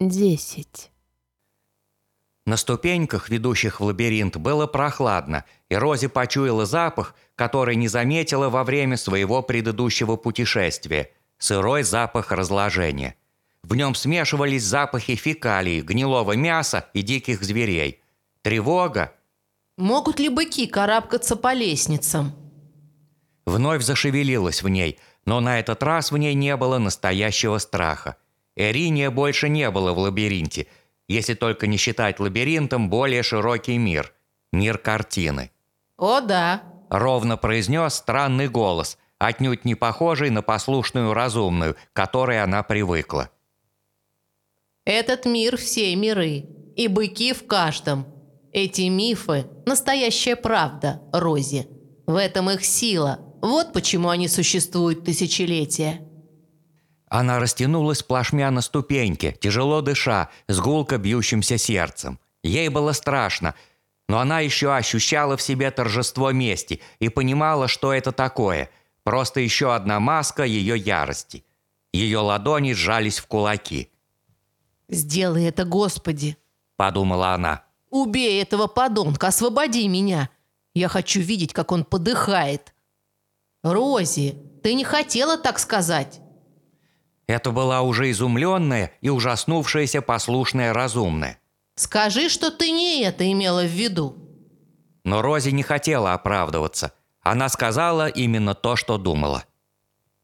десять. На ступеньках, ведущих в лабиринт, было прохладно, и Рози почуяла запах, который не заметила во время своего предыдущего путешествия – сырой запах разложения. В нем смешивались запахи фекалий, гнилого мяса и диких зверей. Тревога. Могут ли быки карабкаться по лестницам? Вновь зашевелилась в ней, но на этот раз в ней не было настоящего страха. Эриния больше не было в лабиринте, если только не считать лабиринтом более широкий мир – мир картины. О да, Ровно произнес странный голос, отнюдь не похожий на послушную разумную, к которой она привыкла. этот мир все миры, и быки в каждом. Эти мифы – настоящая правда, Рози. В этом их сила. Вот почему они существуют тысячелетия. Она растянулась плашмя на ступеньке, тяжело дыша, с гулко бьющимся сердцем. Ей было страшно, но она еще ощущала в себе торжество мести и понимала, что это такое. Просто еще одна маска ее ярости. Ее ладони сжались в кулаки. «Сделай это, Господи! Подумала она. Убей этого подонка, освободи меня! Я хочу видеть, как он подыхает!» «Рози, ты не хотела так сказать!» Это была уже изумленная и ужаснувшаяся послушная разумная. «Скажи, что ты не это имела в виду!» Но Рози не хотела оправдываться. Она сказала именно то, что думала.